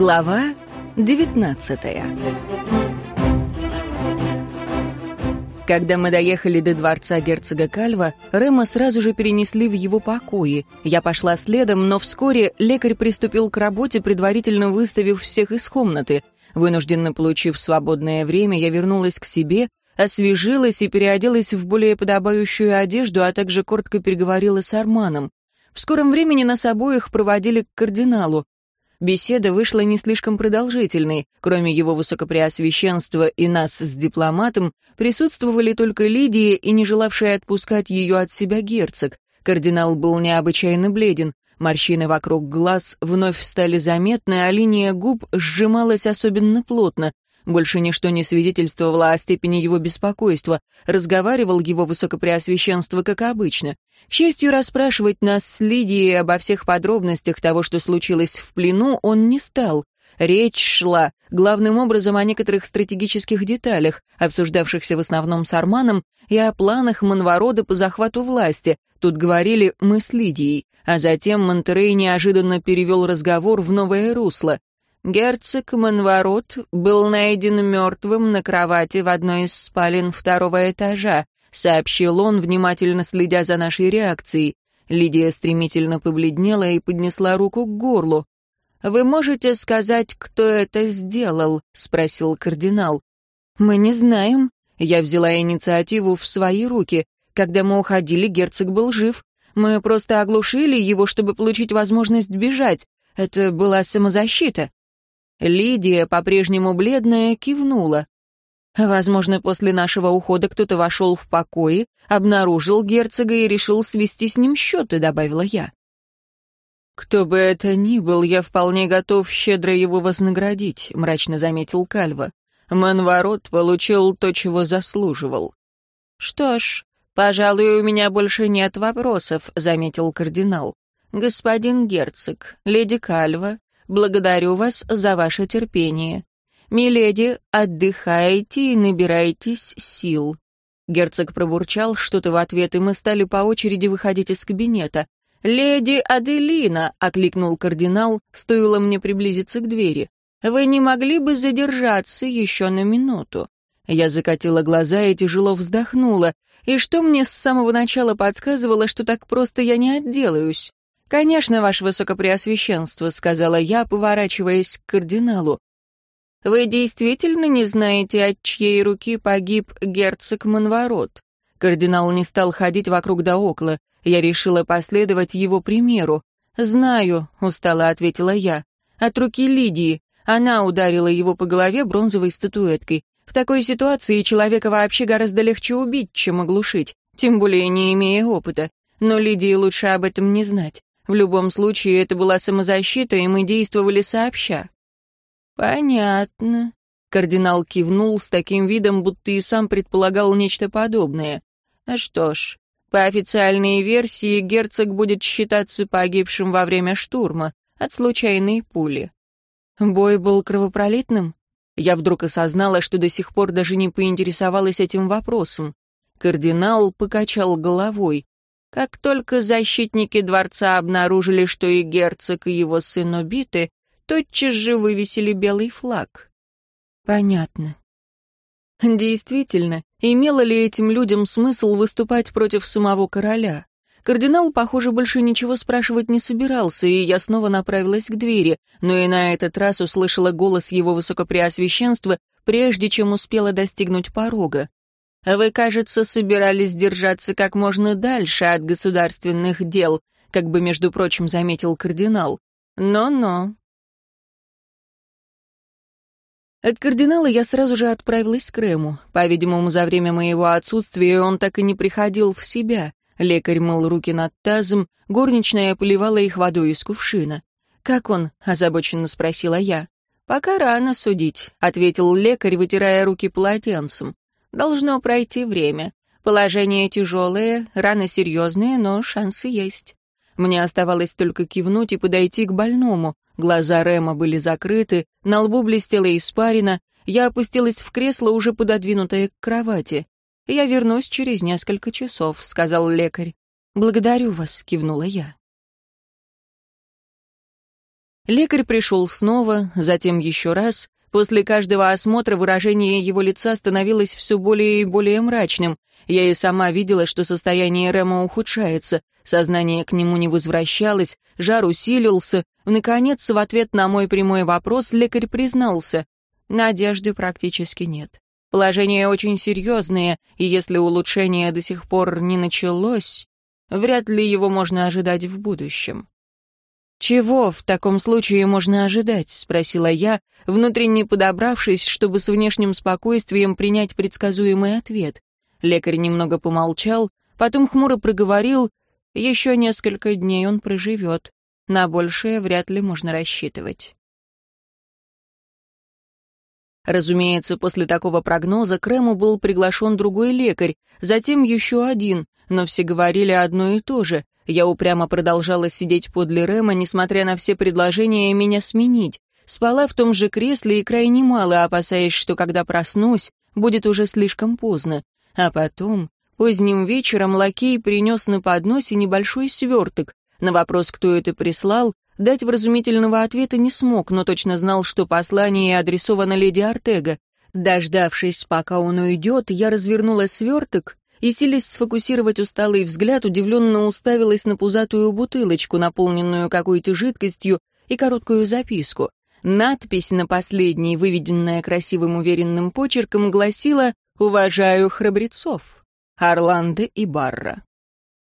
Глава 19 Когда мы доехали до дворца герцога Кальва, Рема сразу же перенесли в его покои. Я пошла следом, но вскоре лекарь приступил к работе, предварительно выставив всех из комнаты. Вынужденно получив свободное время, я вернулась к себе, освежилась и переоделась в более подобающую одежду, а также коротко переговорила с Арманом. В скором времени нас обоих проводили к кардиналу. Беседа вышла не слишком продолжительной. Кроме его высокопреосвященства и нас с дипломатом, присутствовали только Лидия и не желавшая отпускать ее от себя герцог. Кардинал был необычайно бледен. Морщины вокруг глаз вновь стали заметны, а линия губ сжималась особенно плотно. Больше ничто не свидетельствовало о степени его беспокойства. Разговаривал его высокопреосвященство, как обычно. Счастью, расспрашивать нас с Лидией обо всех подробностях того, что случилось в плену, он не стал. Речь шла главным образом о некоторых стратегических деталях, обсуждавшихся в основном с Арманом, и о планах Монворода по захвату власти. Тут говорили «мы с Лидией», а затем Монтерей неожиданно перевел разговор в новое русло. Герцог Монворот был найден мертвым на кровати в одной из спален второго этажа. — сообщил он, внимательно следя за нашей реакцией. Лидия стремительно побледнела и поднесла руку к горлу. «Вы можете сказать, кто это сделал?» — спросил кардинал. «Мы не знаем». Я взяла инициативу в свои руки. Когда мы уходили, герцог был жив. Мы просто оглушили его, чтобы получить возможность бежать. Это была самозащита. Лидия, по-прежнему бледная, кивнула. Возможно, после нашего ухода кто-то вошел в покои, обнаружил герцога и решил свести с ним счеты, добавила я. «Кто бы это ни был, я вполне готов щедро его вознаградить», — мрачно заметил Кальва. «Манворот получил то, чего заслуживал». «Что ж, пожалуй, у меня больше нет вопросов», — заметил кардинал. «Господин герцог, леди Кальва, благодарю вас за ваше терпение. «Миледи, отдыхайте и набирайтесь сил». Герцог пробурчал что-то в ответ, и мы стали по очереди выходить из кабинета. «Леди Аделина!» — окликнул кардинал, стоило мне приблизиться к двери. «Вы не могли бы задержаться еще на минуту?» Я закатила глаза и тяжело вздохнула. И что мне с самого начала подсказывало, что так просто я не отделаюсь? «Конечно, ваше высокопреосвященство», — сказала я, поворачиваясь к кардиналу. Вы действительно не знаете, от чьей руки погиб герцог Монворот? Кардинал не стал ходить вокруг да около. Я решила последовать его примеру. «Знаю», — устало ответила я. «От руки Лидии. Она ударила его по голове бронзовой статуэткой. В такой ситуации человека вообще гораздо легче убить, чем оглушить, тем более не имея опыта. Но Лидии лучше об этом не знать. В любом случае, это была самозащита, и мы действовали сообща. «Понятно». Кардинал кивнул с таким видом, будто и сам предполагал нечто подобное. «А что ж, по официальной версии герцог будет считаться погибшим во время штурма от случайной пули». Бой был кровопролитным? Я вдруг осознала, что до сих пор даже не поинтересовалась этим вопросом. Кардинал покачал головой. Как только защитники дворца обнаружили, что и герцог, и его сын убиты, тотчас же вывесили белый флаг. Понятно. Действительно, имело ли этим людям смысл выступать против самого короля? Кардинал, похоже, больше ничего спрашивать не собирался, и я снова направилась к двери, но и на этот раз услышала голос его высокопреосвященства, прежде чем успела достигнуть порога. «Вы, кажется, собирались держаться как можно дальше от государственных дел», как бы, между прочим, заметил кардинал. «Но-но, от кардинала я сразу же отправилась к Рему. По-видимому, за время моего отсутствия он так и не приходил в себя. Лекарь мыл руки над тазом, горничная поливала их водой из кувшина. «Как он?» — озабоченно спросила я. «Пока рано судить», — ответил лекарь, вытирая руки полотенцем. «Должно пройти время. Положение тяжелое, раны серьезные, но шансы есть». Мне оставалось только кивнуть и подойти к больному. Глаза Рема были закрыты, на лбу блестела испарина. Я опустилась в кресло, уже пододвинутое к кровати. «Я вернусь через несколько часов», — сказал лекарь. «Благодарю вас», — кивнула я. Лекарь пришел снова, затем еще раз. После каждого осмотра выражение его лица становилось все более и более мрачным. Я и сама видела, что состояние Рема ухудшается. Сознание к нему не возвращалось, жар усилился. Наконец, в ответ на мой прямой вопрос лекарь признался. Надежды практически нет. Положение очень серьезное, и если улучшение до сих пор не началось, вряд ли его можно ожидать в будущем. «Чего в таком случае можно ожидать?» — спросила я, внутренне подобравшись, чтобы с внешним спокойствием принять предсказуемый ответ. Лекарь немного помолчал, потом хмуро проговорил, еще несколько дней он проживет. На большее вряд ли можно рассчитывать. Разумеется, после такого прогноза к был приглашен другой лекарь, затем еще один, но все говорили одно и то же. Я упрямо продолжала сидеть подле Рэма, несмотря на все предложения меня сменить. Спала в том же кресле и крайне мало, опасаясь, что когда проснусь, будет уже слишком поздно. А потом Поздним вечером лакей принес на подносе небольшой сверток. На вопрос, кто это прислал, дать вразумительного ответа не смог, но точно знал, что послание адресовано леди Артега. Дождавшись, пока он уйдет, я развернула сверток и, силясь сфокусировать усталый взгляд, удивленно уставилась на пузатую бутылочку, наполненную какой-то жидкостью, и короткую записку. Надпись на последней, выведенная красивым уверенным почерком, гласила «Уважаю храбрецов». Орландо и Барра.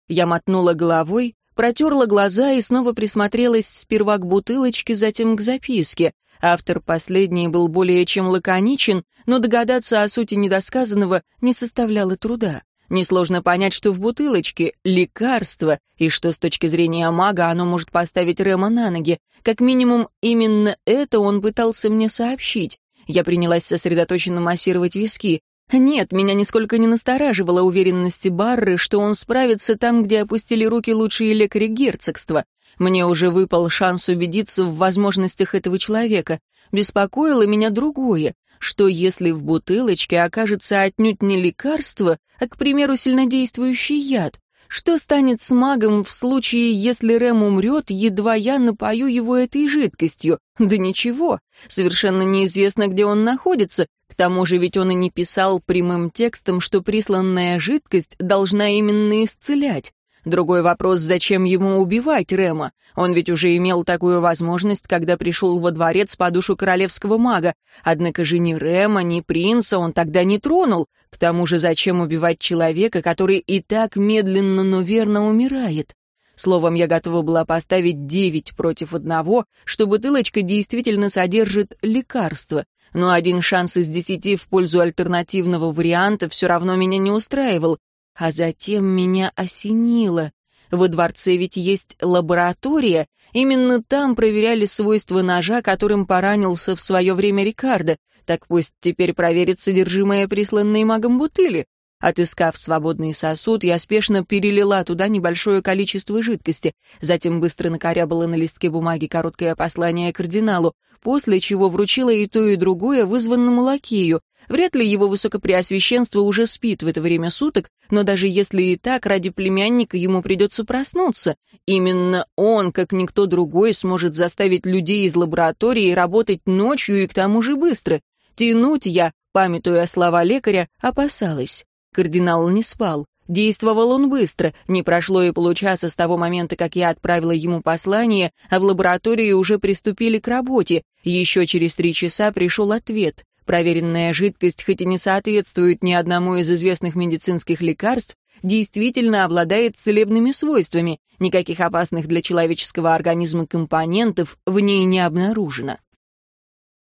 Я мотнула головой, протерла глаза и снова присмотрелась сперва к бутылочке, затем к записке. Автор последний был более чем лаконичен, но догадаться о сути недосказанного не составляло труда. Несложно понять, что в бутылочке лекарство, и что с точки зрения мага оно может поставить Рема на ноги. Как минимум, именно это он пытался мне сообщить. Я принялась сосредоточенно массировать виски. Нет, меня нисколько не настораживала уверенности Барры, что он справится там, где опустили руки лучшие лекари герцогства. Мне уже выпал шанс убедиться в возможностях этого человека. Беспокоило меня другое, что если в бутылочке окажется отнюдь не лекарство, а, к примеру, сильнодействующий яд, что станет с магом в случае, если Рэм умрет, едва я напою его этой жидкостью? Да ничего, совершенно неизвестно, где он находится, тому же ведь он и не писал прямым текстом, что присланная жидкость должна именно исцелять. Другой вопрос, зачем ему убивать Рема? Он ведь уже имел такую возможность, когда пришел во дворец по душу королевского мага. Однако же ни Рема, ни принца он тогда не тронул. К тому же зачем убивать человека, который и так медленно, но верно умирает? Словом, я готова была поставить девять против одного, что бутылочка действительно содержит лекарство но один шанс из десяти в пользу альтернативного варианта все равно меня не устраивал. А затем меня осенило. Во дворце ведь есть лаборатория, именно там проверяли свойства ножа, которым поранился в свое время Рикардо. Так пусть теперь проверит содержимое присланной магом бутыли. Отыскав свободный сосуд, я спешно перелила туда небольшое количество жидкости, затем быстро накорябала на листке бумаги короткое послание кардиналу, после чего вручила и то, и другое вызванному лакею. Вряд ли его высокопреосвященство уже спит в это время суток, но даже если и так, ради племянника ему придется проснуться. Именно он, как никто другой, сможет заставить людей из лаборатории работать ночью и к тому же быстро. Тянуть я, памятуя слова лекаря, опасалась. Кардинал не спал. Действовал он быстро, не прошло и получаса с того момента, как я отправила ему послание, а в лаборатории уже приступили к работе. Еще через три часа пришел ответ. Проверенная жидкость, хоть и не соответствует ни одному из известных медицинских лекарств, действительно обладает целебными свойствами. Никаких опасных для человеческого организма компонентов в ней не обнаружено.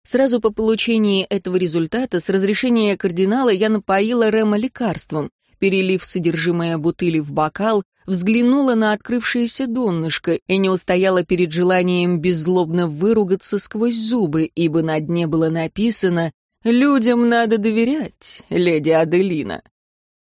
Сразу по получении этого результата с разрешения кардинала я напоила Рема лекарством, перелив содержимое бутыли в бокал, взглянула на открывшееся донышко и не устояла перед желанием беззлобно выругаться сквозь зубы, ибо на дне было написано «Людям надо доверять, леди Аделина».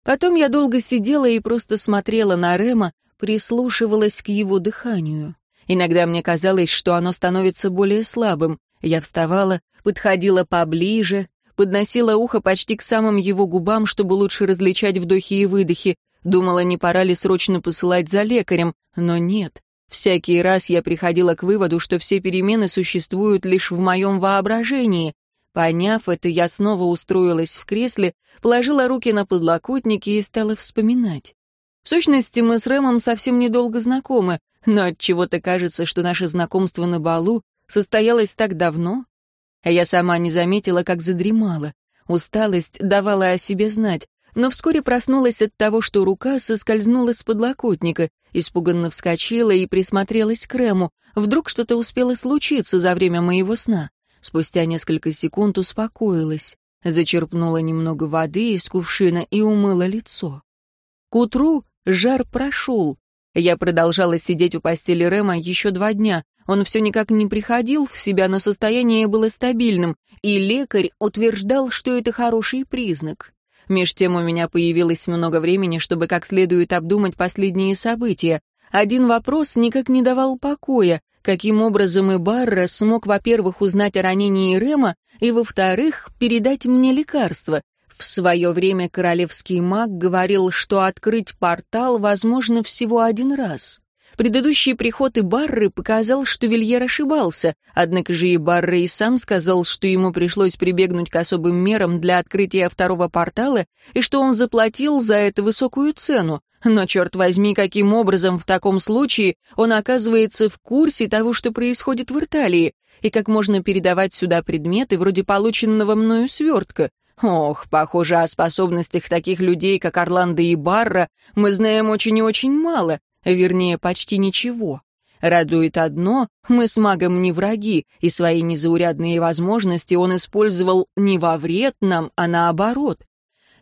Потом я долго сидела и просто смотрела на Рема, прислушивалась к его дыханию. Иногда мне казалось, что оно становится более слабым, я вставала, подходила поближе, подносила ухо почти к самым его губам, чтобы лучше различать вдохи и выдохи. Думала, не пора ли срочно посылать за лекарем, но нет. Всякий раз я приходила к выводу, что все перемены существуют лишь в моем воображении. Поняв это, я снова устроилась в кресле, положила руки на подлокотники и стала вспоминать. В сущности, мы с Рэмом совсем недолго знакомы, но от чего то кажется, что наше знакомство на балу состоялось так давно. А я сама не заметила, как задремала. Усталость давала о себе знать, но вскоре проснулась от того, что рука соскользнула с подлокотника, испуганно вскочила и присмотрелась к Рэму. Вдруг что-то успело случиться за время моего сна. Спустя несколько секунд успокоилась, зачерпнула немного воды из кувшина и умыла лицо. К утру жар прошел. Я продолжала сидеть у постели Рэма еще два дня. Он все никак не приходил в себя, но состояние было стабильным, и лекарь утверждал, что это хороший признак. Меж тем у меня появилось много времени, чтобы как следует обдумать последние события. Один вопрос никак не давал покоя. Каким образом и Барра смог, во-первых, узнать о ранении Рема, и, во-вторых, передать мне лекарство? В свое время королевский маг говорил, что открыть портал возможно всего один раз. Предыдущий приход и Барры показал, что Вильер ошибался, однако же и Барры и сам сказал, что ему пришлось прибегнуть к особым мерам для открытия второго портала и что он заплатил за это высокую цену. Но, черт возьми, каким образом в таком случае он оказывается в курсе того, что происходит в Ирталии, и как можно передавать сюда предметы вроде полученного мною свертка? Ох, похоже, о способностях таких людей, как Орландо и Барра, мы знаем очень и очень мало, вернее, почти ничего. Радует одно, мы с магом не враги, и свои незаурядные возможности он использовал не во вред нам, а наоборот.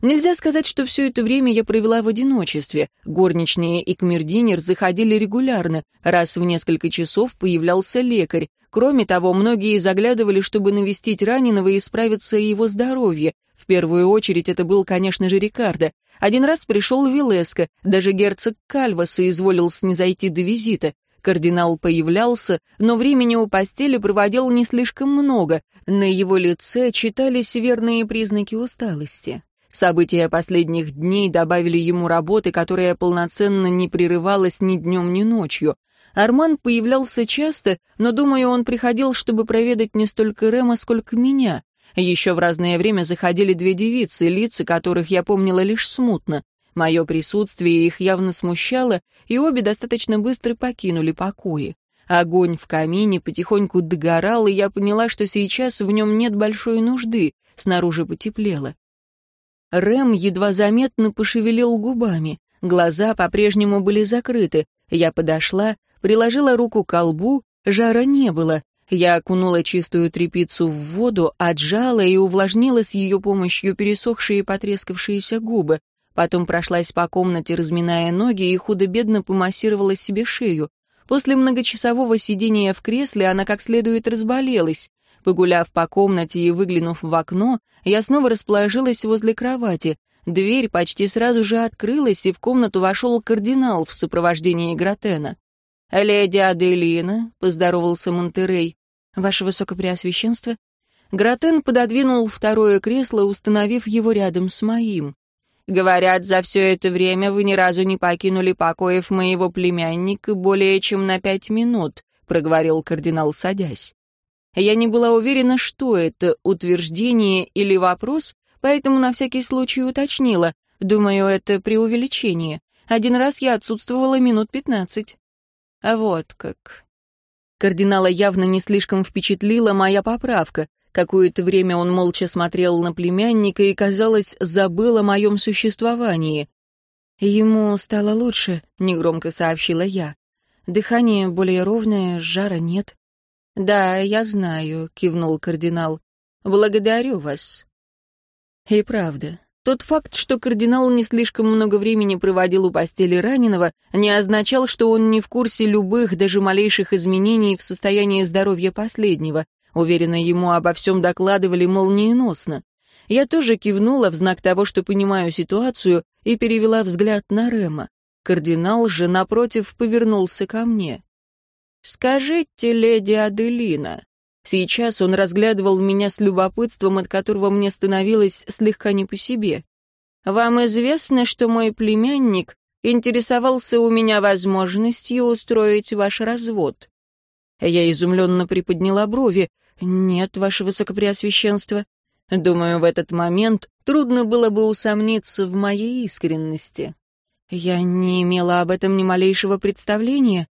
Нельзя сказать, что все это время я провела в одиночестве. Горничные и камердинер заходили регулярно, раз в несколько часов появлялся лекарь. Кроме того, многие заглядывали, чтобы навестить раненого и исправиться его здоровье. В первую очередь это был, конечно же, Рикардо. Один раз пришел Вилеско, даже герцог Кальва соизволил снизойти до визита. Кардинал появлялся, но времени у постели проводил не слишком много. На его лице читались верные признаки усталости. События последних дней добавили ему работы, которая полноценно не прерывалась ни днем, ни ночью. Арман появлялся часто, но, думаю, он приходил, чтобы проведать не столько Рема, сколько меня. Еще в разное время заходили две девицы, лица которых я помнила лишь смутно. Мое присутствие их явно смущало, и обе достаточно быстро покинули покои. Огонь в камине потихоньку догорал, и я поняла, что сейчас в нем нет большой нужды, снаружи потеплело. Рэм едва заметно пошевелил губами, глаза по-прежнему были закрыты. Я подошла, приложила руку к колбу, жара не было, я окунула чистую тряпицу в воду, отжала и увлажнила с ее помощью пересохшие и потрескавшиеся губы. Потом прошлась по комнате, разминая ноги, и худо-бедно помассировала себе шею. После многочасового сидения в кресле она как следует разболелась. Погуляв по комнате и выглянув в окно, я снова расположилась возле кровати. Дверь почти сразу же открылась, и в комнату вошел кардинал в сопровождении Гратена. «Леди Аделина», — поздоровался Монтерей, — «Ваше Высокопреосвященство». Гратен пододвинул второе кресло, установив его рядом с моим. «Говорят, за все это время вы ни разу не покинули покоев моего племянника более чем на пять минут», — проговорил кардинал, садясь. Я не была уверена, что это, утверждение или вопрос, поэтому на всякий случай уточнила. Думаю, это преувеличение. Один раз я отсутствовала минут пятнадцать. А вот как. Кардинала явно не слишком впечатлила моя поправка. Какое-то время он молча смотрел на племянника и, казалось, забыл о моем существовании. «Ему стало лучше», — негромко сообщила я. «Дыхание более ровное, жара нет». «Да, я знаю», — кивнул кардинал. «Благодарю вас». И правда, тот факт, что кардинал не слишком много времени проводил у постели раненого, не означал, что он не в курсе любых, даже малейших изменений в состоянии здоровья последнего. Уверенно, ему обо всем докладывали молниеносно. Я тоже кивнула в знак того, что понимаю ситуацию, и перевела взгляд на Рема. Кардинал же, напротив, повернулся ко мне. «Скажите, леди Аделина, Сейчас он разглядывал меня с любопытством, от которого мне становилось слегка не по себе. «Вам известно, что мой племянник интересовался у меня возможностью устроить ваш развод». Я изумленно приподняла брови. «Нет, ваше высокопреосвященство». Думаю, в этот момент трудно было бы усомниться в моей искренности. Я не имела об этом ни малейшего представления.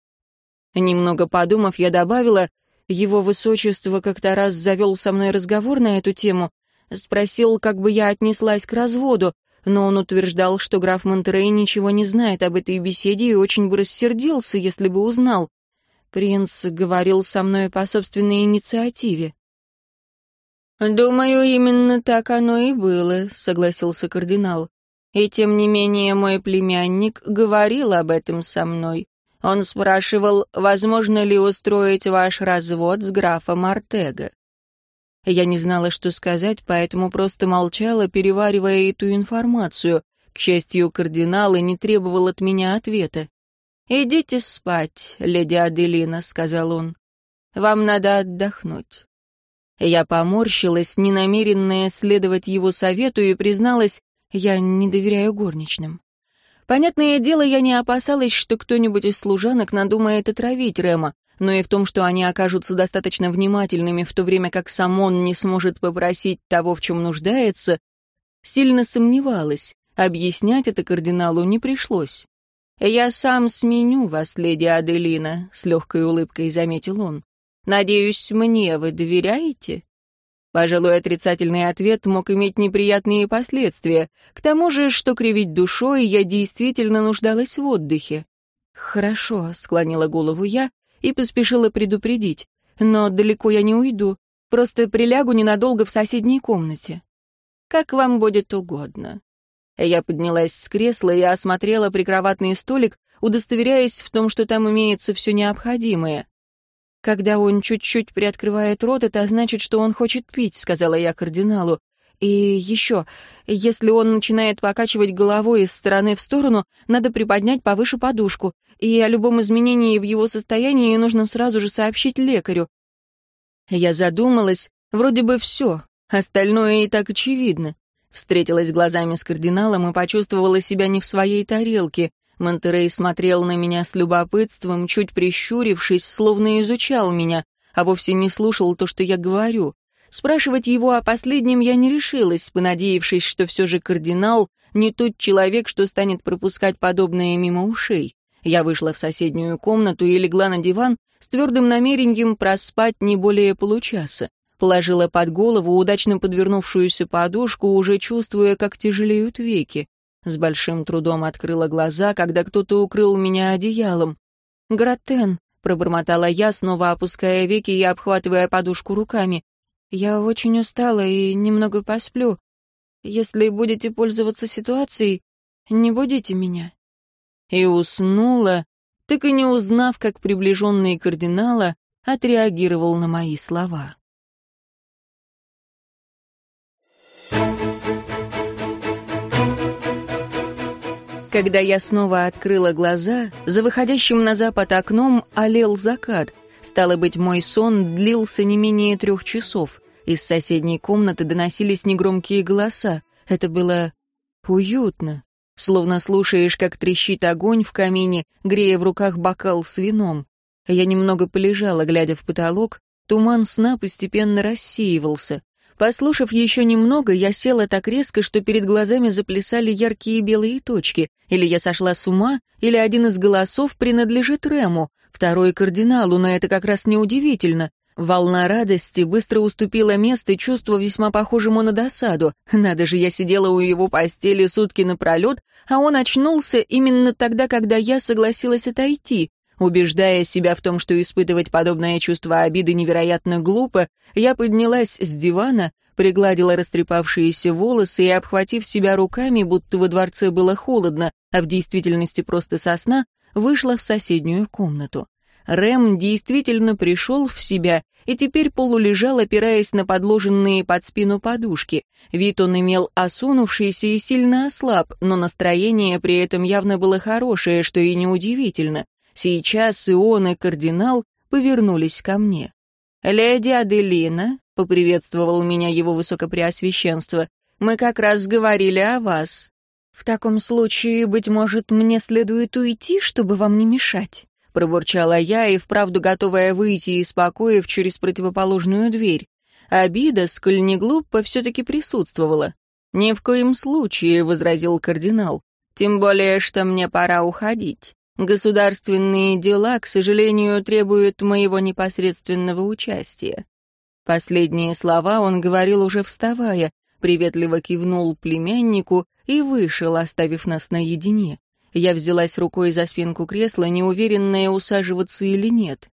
Немного подумав, я добавила, его высочество как-то раз завел со мной разговор на эту тему, спросил, как бы я отнеслась к разводу, но он утверждал, что граф Монтерей ничего не знает об этой беседе и очень бы рассердился, если бы узнал. Принц говорил со мной по собственной инициативе. «Думаю, именно так оно и было», — согласился кардинал. «И тем не менее мой племянник говорил об этом со мной. Он спрашивал, возможно ли устроить ваш развод с графом Артега. Я не знала, что сказать, поэтому просто молчала, переваривая эту информацию. К счастью, кардинал и не требовал от меня ответа. «Идите спать, леди Аделина», — сказал он. «Вам надо отдохнуть». Я поморщилась, ненамеренная следовать его совету, и призналась, я не доверяю горничным. Понятное дело, я не опасалась, что кто-нибудь из служанок надумает отравить Рема, но и в том, что они окажутся достаточно внимательными, в то время как сам он не сможет попросить того, в чем нуждается, сильно сомневалась. Объяснять это кардиналу не пришлось. «Я сам сменю вас, леди Аделина», — с легкой улыбкой заметил он. «Надеюсь, мне вы доверяете?» Пожалуй, отрицательный ответ мог иметь неприятные последствия. К тому же, что кривить душой, я действительно нуждалась в отдыхе. «Хорошо», — склонила голову я и поспешила предупредить. «Но далеко я не уйду, просто прилягу ненадолго в соседней комнате». «Как вам будет угодно». Я поднялась с кресла и осмотрела прикроватный столик, удостоверяясь в том, что там имеется все необходимое. «Когда он чуть-чуть приоткрывает рот, это значит, что он хочет пить», — сказала я кардиналу. «И еще, если он начинает покачивать головой из стороны в сторону, надо приподнять повыше подушку, и о любом изменении в его состоянии нужно сразу же сообщить лекарю». Я задумалась, вроде бы все, остальное и так очевидно. Встретилась глазами с кардиналом и почувствовала себя не в своей тарелке. Монтерей смотрел на меня с любопытством, чуть прищурившись, словно изучал меня, а вовсе не слушал то, что я говорю. Спрашивать его о последнем я не решилась, понадеявшись, что все же кардинал не тот человек, что станет пропускать подобное мимо ушей. Я вышла в соседнюю комнату и легла на диван с твердым намерением проспать не более получаса. Положила под голову удачно подвернувшуюся подушку, уже чувствуя, как тяжелеют веки. С большим трудом открыла глаза, когда кто-то укрыл меня одеялом. «Гратен», — пробормотала я, снова опуская веки и обхватывая подушку руками. «Я очень устала и немного посплю. Если будете пользоваться ситуацией, не будите меня». И уснула, так и не узнав, как приближенный кардинала отреагировал на мои слова. Когда я снова открыла глаза, за выходящим на запад окном олел закат. Стало быть, мой сон длился не менее трех часов. Из соседней комнаты доносились негромкие голоса. Это было уютно. Словно слушаешь, как трещит огонь в камине, грея в руках бокал с вином. Я немного полежала, глядя в потолок. Туман сна постепенно рассеивался. Послушав еще немного, я села так резко, что перед глазами заплясали яркие белые точки. Или я сошла с ума, или один из голосов принадлежит Рему, второй — кардиналу, но это как раз неудивительно. Волна радости быстро уступила место чувству весьма похожему на досаду. Надо же, я сидела у его постели сутки напролет, а он очнулся именно тогда, когда я согласилась отойти. Убеждая себя в том, что испытывать подобное чувство обиды невероятно глупо, я поднялась с дивана, пригладила растрепавшиеся волосы и, обхватив себя руками, будто во дворце было холодно, а в действительности просто сосна, вышла в соседнюю комнату. Рэм действительно пришел в себя и теперь полулежал, опираясь на подложенные под спину подушки. Вид он имел осунувшийся и сильно ослаб, но настроение при этом явно было хорошее, что и неудивительно. Сейчас и он, и кардинал повернулись ко мне. «Леди Аделина», — поприветствовал меня его высокопреосвященство, — «мы как раз говорили о вас». «В таком случае, быть может, мне следует уйти, чтобы вам не мешать?» — пробурчала я и вправду готовая выйти из покоев через противоположную дверь. Обида, сколь не глупо, все-таки присутствовала. «Ни в коем случае», — возразил кардинал. «Тем более, что мне пора уходить. Государственные дела, к сожалению, требуют моего непосредственного участия». Последние слова он говорил уже вставая, приветливо кивнул племяннику и вышел, оставив нас наедине. Я взялась рукой за спинку кресла, неуверенная, усаживаться или нет.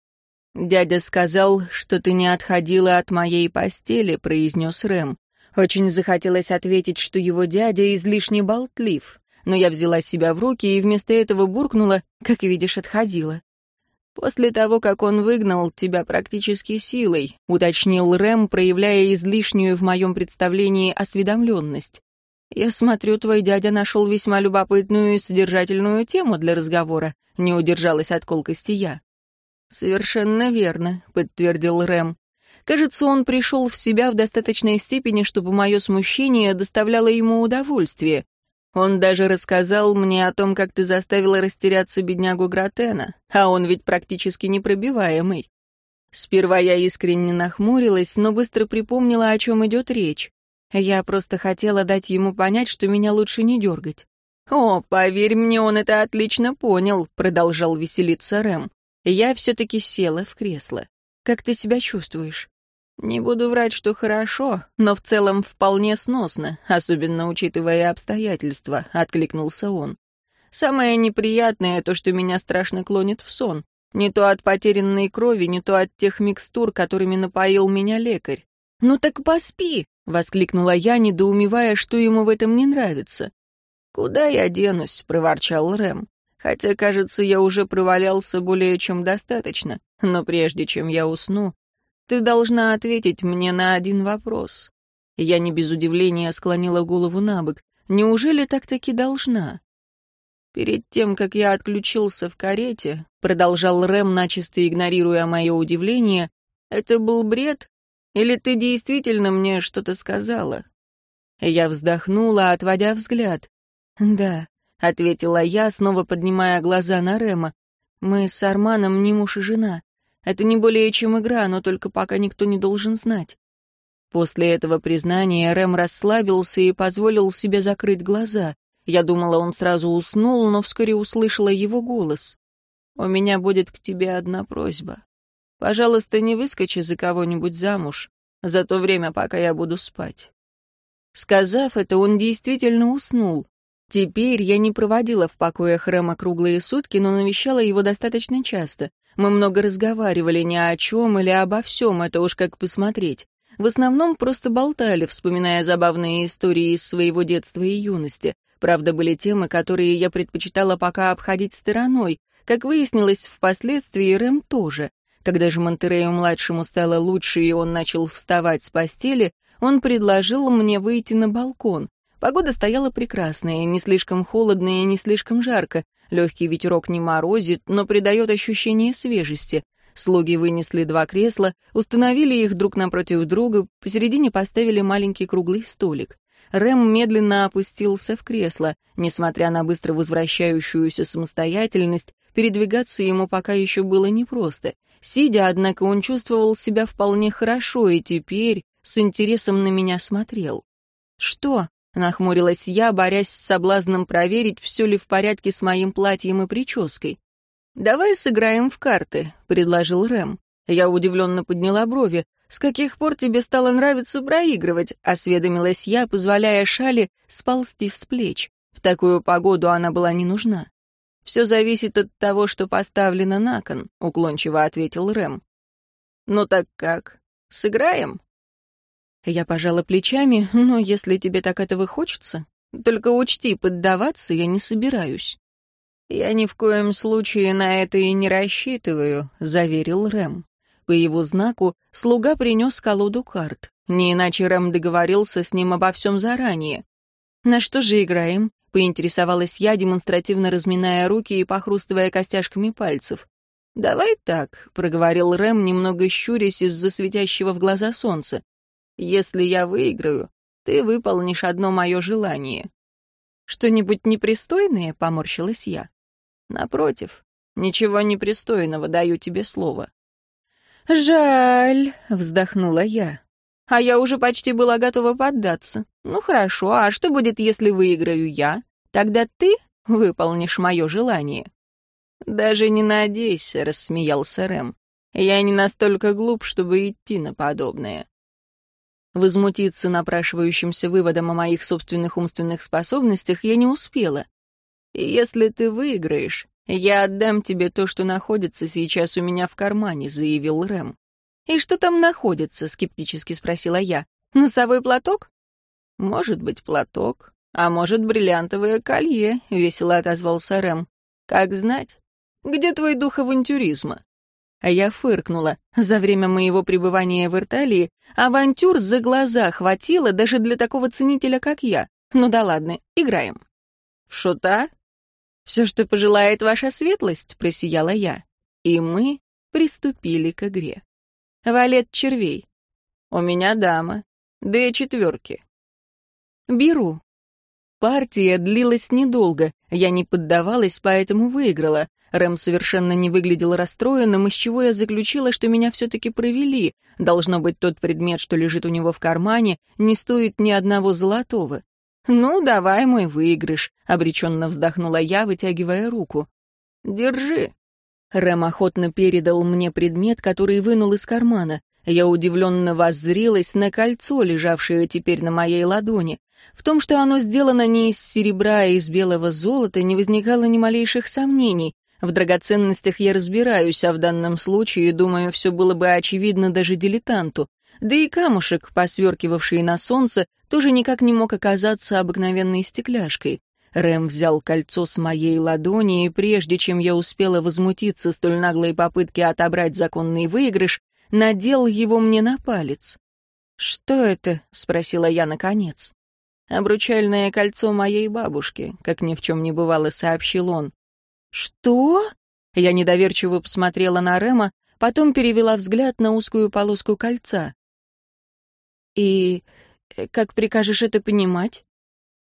«Дядя сказал, что ты не отходила от моей постели», — произнес Рэм. Очень захотелось ответить, что его дядя излишне болтлив, но я взяла себя в руки и вместо этого буркнула, как видишь, отходила. «После того, как он выгнал тебя практически силой», — уточнил Рэм, проявляя излишнюю в моем представлении осведомленность. «Я смотрю, твой дядя нашел весьма любопытную и содержательную тему для разговора», — не удержалась от колкости я. «Совершенно верно», — подтвердил Рэм. «Кажется, он пришел в себя в достаточной степени, чтобы мое смущение доставляло ему удовольствие. Он даже рассказал мне о том, как ты заставила растеряться беднягу Гратена, а он ведь практически непробиваемый». Сперва я искренне нахмурилась, но быстро припомнила, о чем идет речь. Я просто хотела дать ему понять, что меня лучше не дергать. «О, поверь мне, он это отлично понял», — продолжал веселиться Рэм. Я все-таки села в кресло. «Как ты себя чувствуешь?» «Не буду врать, что хорошо, но в целом вполне сносно, особенно учитывая обстоятельства», — откликнулся он. «Самое неприятное — то, что меня страшно клонит в сон. Не то от потерянной крови, не то от тех микстур, которыми напоил меня лекарь». «Ну так поспи!» — воскликнула я, недоумевая, что ему в этом не нравится. «Куда я денусь?» — проворчал Рэм хотя, кажется, я уже провалялся более чем достаточно, но прежде чем я усну, ты должна ответить мне на один вопрос. Я не без удивления склонила голову на бок. Неужели так-таки должна? Перед тем, как я отключился в карете, продолжал Рэм, начисто игнорируя мое удивление, это был бред? Или ты действительно мне что-то сказала? Я вздохнула, отводя взгляд. Да, — ответила я, снова поднимая глаза на Рема. «Мы с Арманом не муж и жена. Это не более чем игра, но только пока никто не должен знать». После этого признания Рэм расслабился и позволил себе закрыть глаза. Я думала, он сразу уснул, но вскоре услышала его голос. «У меня будет к тебе одна просьба. Пожалуйста, не выскочи за кого-нибудь замуж за то время, пока я буду спать». Сказав это, он действительно уснул. Теперь я не проводила в покоях Рэма круглые сутки, но навещала его достаточно часто. Мы много разговаривали ни о чем или обо всем, это уж как посмотреть. В основном просто болтали, вспоминая забавные истории из своего детства и юности. Правда, были темы, которые я предпочитала пока обходить стороной. Как выяснилось, впоследствии Рэм тоже. Когда же Монтерею-младшему стало лучше, и он начал вставать с постели, он предложил мне выйти на балкон. Погода стояла прекрасная, не слишком холодно и не слишком жарко. Легкий ветерок не морозит, но придает ощущение свежести. Слуги вынесли два кресла, установили их друг напротив друга, посередине поставили маленький круглый столик. Рэм медленно опустился в кресло. Несмотря на быстро возвращающуюся самостоятельность, передвигаться ему пока еще было непросто. Сидя, однако, он чувствовал себя вполне хорошо и теперь с интересом на меня смотрел. «Что?» Нахмурилась я, борясь с соблазном проверить, все ли в порядке с моим платьем и прической. «Давай сыграем в карты», — предложил Рэм. Я удивленно подняла брови. «С каких пор тебе стало нравиться проигрывать?» — осведомилась я, позволяя шали сползти с плеч. В такую погоду она была не нужна. «Все зависит от того, что поставлено на кон», — уклончиво ответил Рэм. «Ну так как? Сыграем?» Я пожала плечами, но если тебе так этого хочется, только учти, поддаваться я не собираюсь. «Я ни в коем случае на это и не рассчитываю», — заверил Рэм. По его знаку слуга принес колоду карт. Не иначе Рэм договорился с ним обо всем заранее. «На что же играем?» — поинтересовалась я, демонстративно разминая руки и похрустывая костяшками пальцев. «Давай так», — проговорил Рэм, немного щурясь из-за светящего в глаза солнца. Если я выиграю, ты выполнишь одно мое желание». «Что-нибудь непристойное?» — поморщилась я. «Напротив, ничего непристойного, даю тебе слово». «Жаль», — вздохнула я. «А я уже почти была готова поддаться. Ну хорошо, а что будет, если выиграю я? Тогда ты выполнишь мое желание». «Даже не надейся», — рассмеялся Рэм. «Я не настолько глуп, чтобы идти на подобное». Возмутиться напрашивающимся выводом о моих собственных умственных способностях я не успела. Если ты выиграешь, я отдам тебе то, что находится сейчас у меня в кармане», — заявил Рэм. «И что там находится?» — скептически спросила я. «Носовой платок?» «Может быть, платок, а может, бриллиантовое колье», — весело отозвался Рэм. «Как знать. Где твой дух авантюризма?» А я фыркнула. За время моего пребывания в Ирталии авантюр за глаза хватило даже для такого ценителя, как я. Ну да ладно, играем. В шута? Все, что пожелает ваша светлость, просияла я. И мы приступили к игре. Валет червей. У меня дама. Д четверки. Беру. Партия длилась недолго, я не поддавалась, поэтому выиграла. Рэм совершенно не выглядел расстроенным, из чего я заключила, что меня все-таки провели. Должно быть, тот предмет, что лежит у него в кармане, не стоит ни одного золотого. «Ну, давай мой выигрыш», — обреченно вздохнула я, вытягивая руку. «Держи». Рэм охотно передал мне предмет, который вынул из кармана. Я удивленно воззрелась на кольцо, лежавшее теперь на моей ладони. В том, что оно сделано не из серебра, а из белого золота, не возникало ни малейших сомнений. В драгоценностях я разбираюсь, а в данном случае, думаю, все было бы очевидно даже дилетанту. Да и камушек, посверкивавший на солнце, тоже никак не мог оказаться обыкновенной стекляшкой. Рэм взял кольцо с моей ладони, и прежде чем я успела возмутиться столь наглой попытке отобрать законный выигрыш, надел его мне на палец. «Что это?» — спросила я наконец. «Обручальное кольцо моей бабушки», — как ни в чем не бывало, сообщил он. «Что?» Я недоверчиво посмотрела на Рема, потом перевела взгляд на узкую полоску кольца. «И э, как прикажешь это понимать?»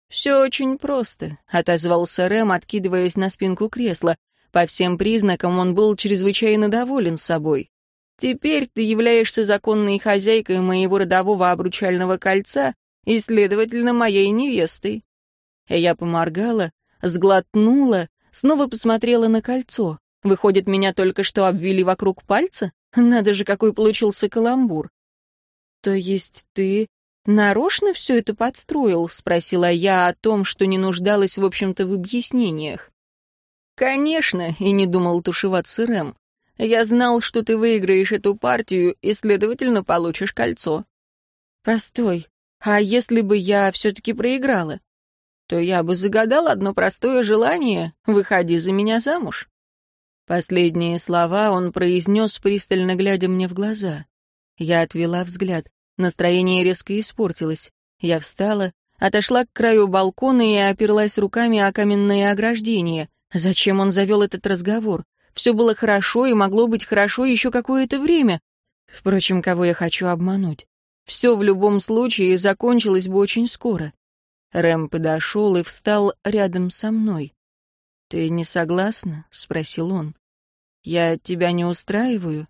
«Все очень просто», — отозвался Рэм, откидываясь на спинку кресла. По всем признакам он был чрезвычайно доволен собой. «Теперь ты являешься законной хозяйкой моего родового обручального кольца и, следовательно, моей невестой». Я поморгала, сглотнула Снова посмотрела на кольцо. Выходит, меня только что обвели вокруг пальца? Надо же, какой получился каламбур. То есть ты нарочно все это подстроил? Спросила я о том, что не нуждалась, в общем-то, в объяснениях. Конечно, и не думал тушеваться Рэм. Я знал, что ты выиграешь эту партию и, следовательно, получишь кольцо. Постой, а если бы я все-таки проиграла? То я бы загадал одно простое желание — выходи за меня замуж. Последние слова он произнес, пристально глядя мне в глаза. Я отвела взгляд. Настроение резко испортилось. Я встала, отошла к краю балкона и оперлась руками о каменное ограждение. Зачем он завел этот разговор? Все было хорошо и могло быть хорошо еще какое-то время. Впрочем, кого я хочу обмануть? Все в любом случае закончилось бы очень скоро. Рэм подошел и встал рядом со мной. «Ты не согласна?» — спросил он. «Я тебя не устраиваю?»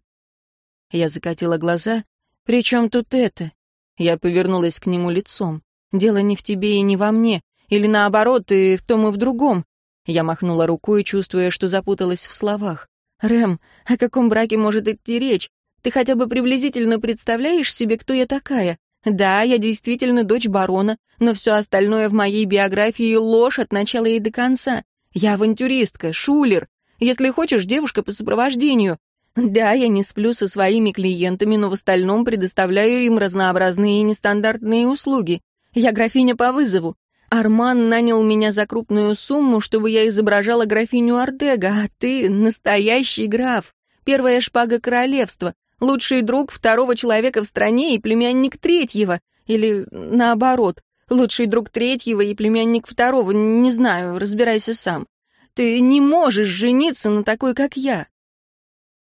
Я закатила глаза. «При чем тут это?» Я повернулась к нему лицом. «Дело не в тебе и не во мне. Или наоборот, и в том, и в другом». Я махнула рукой, чувствуя, что запуталась в словах. «Рэм, о каком браке может идти речь? Ты хотя бы приблизительно представляешь себе, кто я такая? Да, я действительно дочь барона, но все остальное в моей биографии ложь от начала и до конца. Я авантюристка, шулер. Если хочешь, девушка по сопровождению. Да, я не сплю со своими клиентами, но в остальном предоставляю им разнообразные и нестандартные услуги. Я графиня по вызову. Арман нанял меня за крупную сумму, чтобы я изображала графиню Артега, а ты — настоящий граф. Первая шпага королевства, Лучший друг второго человека в стране и племянник третьего. Или наоборот, лучший друг третьего и племянник второго. Не знаю, разбирайся сам. Ты не можешь жениться на такой, как я».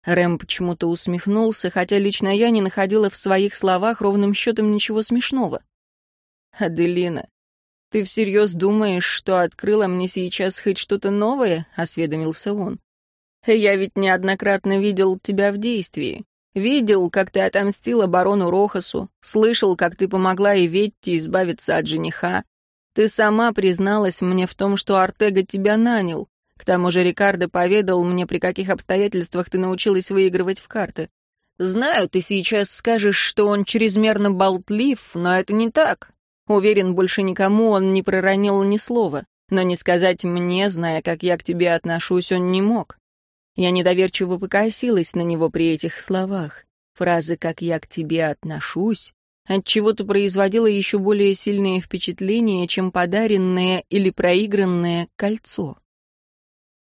Рэм почему-то усмехнулся, хотя лично я не находила в своих словах ровным счетом ничего смешного. «Аделина, «Ты всерьез думаешь, что открыла мне сейчас хоть что-то новое?» — осведомился он. «Я ведь неоднократно видел тебя в действии. Видел, как ты отомстила барону Рохасу, слышал, как ты помогла Иветте избавиться от жениха. Ты сама призналась мне в том, что Артега тебя нанял. К тому же Рикардо поведал мне, при каких обстоятельствах ты научилась выигрывать в карты. Знаю, ты сейчас скажешь, что он чрезмерно болтлив, но это не так. Уверен, больше никому он не проронил ни слова. Но не сказать мне, зная, как я к тебе отношусь, он не мог. Я недоверчиво покосилась на него при этих словах. Фразы «как я к тебе отношусь» отчего-то производила еще более сильное впечатление, чем подаренное или проигранное кольцо.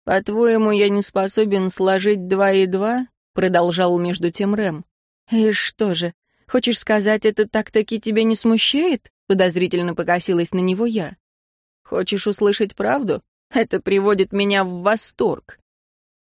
«По-твоему, я не способен сложить два и два?» — продолжал между тем Рэм. «И что же, хочешь сказать, это так-таки тебя не смущает?» — подозрительно покосилась на него я. «Хочешь услышать правду? Это приводит меня в восторг.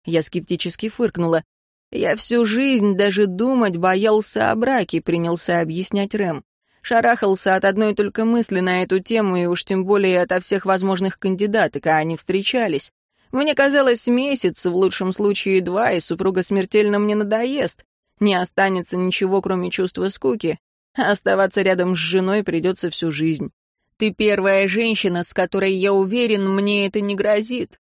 Я скептически фыркнула. «Я всю жизнь даже думать боялся о браке», — принялся объяснять Рэм. Шарахался от одной только мысли на эту тему, и уж тем более ото всех возможных кандидаток, а они встречались. Мне казалось, месяц, в лучшем случае два, и супруга смертельно мне надоест. Не останется ничего, кроме чувства скуки. А оставаться рядом с женой придется всю жизнь. Ты первая женщина, с которой, я уверен, мне это не грозит.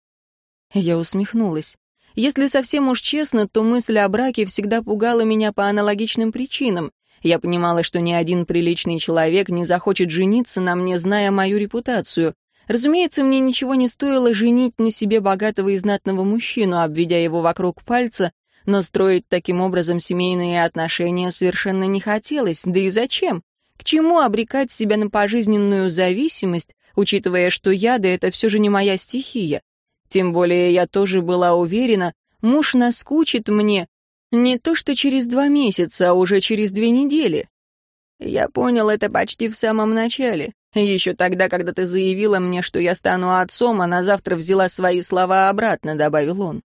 Я усмехнулась. Если совсем уж честно, то мысль о браке всегда пугала меня по аналогичным причинам. Я понимала, что ни один приличный человек не захочет жениться на мне, зная мою репутацию. Разумеется, мне ничего не стоило женить на себе богатого и знатного мужчину, обведя его вокруг пальца, но строить таким образом семейные отношения совершенно не хотелось, да и зачем? К чему обрекать себя на пожизненную зависимость, учитывая, что яды — это все же не моя стихия? Тем более я тоже была уверена, муж наскучит мне не то что через два месяца, а уже через две недели. Я понял это почти в самом начале. Еще тогда, когда ты заявила мне, что я стану отцом, а на завтра взяла свои слова обратно, добавил он.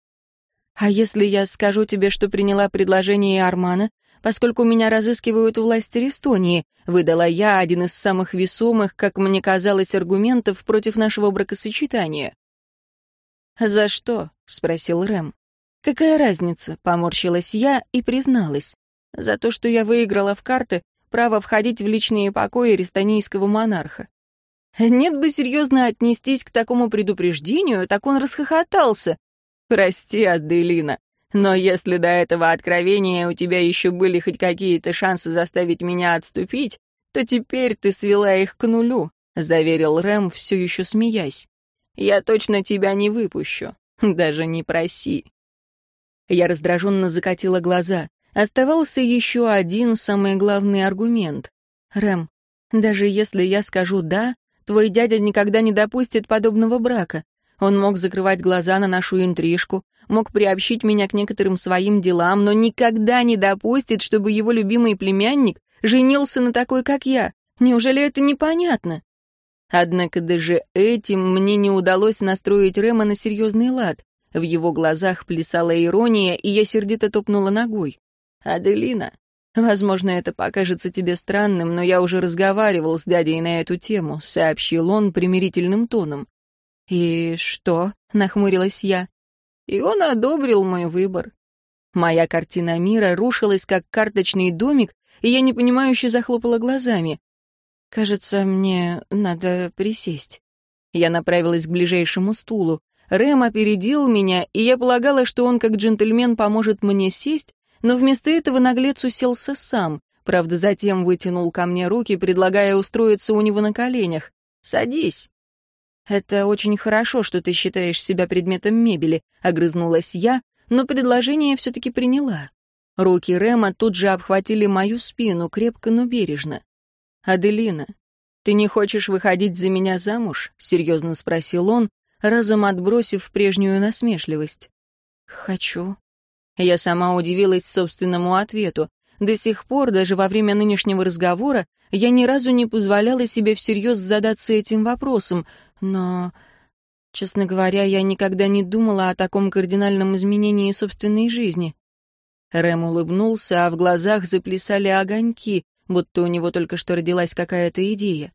А если я скажу тебе, что приняла предложение Армана, поскольку меня разыскивают власти Эстонии, выдала я один из самых весомых, как мне казалось, аргументов против нашего бракосочетания. «За что?» — спросил Рэм. «Какая разница?» — поморщилась я и призналась. «За то, что я выиграла в карты право входить в личные покои рестонийского монарха». Нет бы серьезно отнестись к такому предупреждению, так он расхохотался. «Прости, Аделина, но если до этого откровения у тебя еще были хоть какие-то шансы заставить меня отступить, то теперь ты свела их к нулю», — заверил Рэм, все еще смеясь. Я точно тебя не выпущу. Даже не проси». Я раздраженно закатила глаза. Оставался еще один самый главный аргумент. «Рэм, даже если я скажу «да», твой дядя никогда не допустит подобного брака. Он мог закрывать глаза на нашу интрижку, мог приобщить меня к некоторым своим делам, но никогда не допустит, чтобы его любимый племянник женился на такой, как я. Неужели это непонятно?» Однако даже этим мне не удалось настроить Рема на серьезный лад. В его глазах плясала ирония, и я сердито топнула ногой. «Аделина, возможно, это покажется тебе странным, но я уже разговаривал с дядей на эту тему», — сообщил он примирительным тоном. «И что?» — нахмурилась я. «И он одобрил мой выбор». Моя картина мира рушилась, как карточный домик, и я непонимающе захлопала глазами. «Кажется, мне надо присесть». Я направилась к ближайшему стулу. Рэм опередил меня, и я полагала, что он как джентльмен поможет мне сесть, но вместо этого наглец уселся сам, правда, затем вытянул ко мне руки, предлагая устроиться у него на коленях. «Садись». «Это очень хорошо, что ты считаешь себя предметом мебели», — огрызнулась я, но предложение все-таки приняла. Руки Рэма тут же обхватили мою спину, крепко, но бережно. «Аделина, ты не хочешь выходить за меня замуж?» — серьезно спросил он, разом отбросив прежнюю насмешливость. «Хочу». Я сама удивилась собственному ответу. До сих пор, даже во время нынешнего разговора, я ни разу не позволяла себе всерьез задаться этим вопросом, но, честно говоря, я никогда не думала о таком кардинальном изменении собственной жизни. Рэм улыбнулся, а в глазах заплясали огоньки, будто у него только что родилась какая-то идея.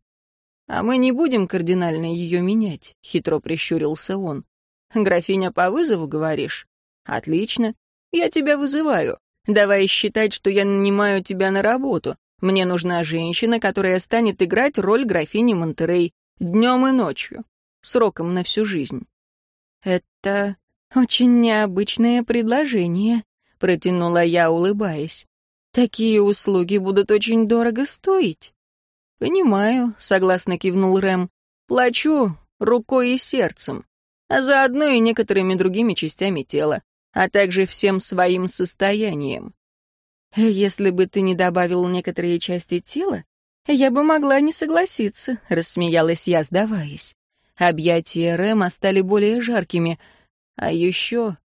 «А мы не будем кардинально ее менять», — хитро прищурился он. «Графиня по вызову, говоришь? Отлично. Я тебя вызываю. Давай считать, что я нанимаю тебя на работу. Мне нужна женщина, которая станет играть роль графини Монтерей днем и ночью, сроком на всю жизнь». «Это очень необычное предложение», — протянула я, улыбаясь. «Такие услуги будут очень дорого стоить». «Понимаю», — согласно кивнул Рэм. «Плачу рукой и сердцем, а заодно и некоторыми другими частями тела, а также всем своим состоянием». «Если бы ты не добавил некоторые части тела, я бы могла не согласиться», — рассмеялась я, сдаваясь. Объятия Рэма стали более жаркими. «А еще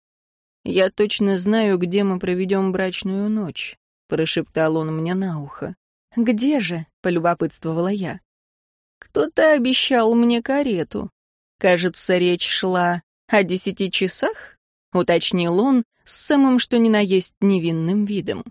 я точно знаю, где мы проведем брачную ночь», — прошептал он мне на ухо. «Где же?» — полюбопытствовала я. «Кто-то обещал мне карету. Кажется, речь шла о десяти часах?» — уточнил он с самым что ни на есть невинным видом.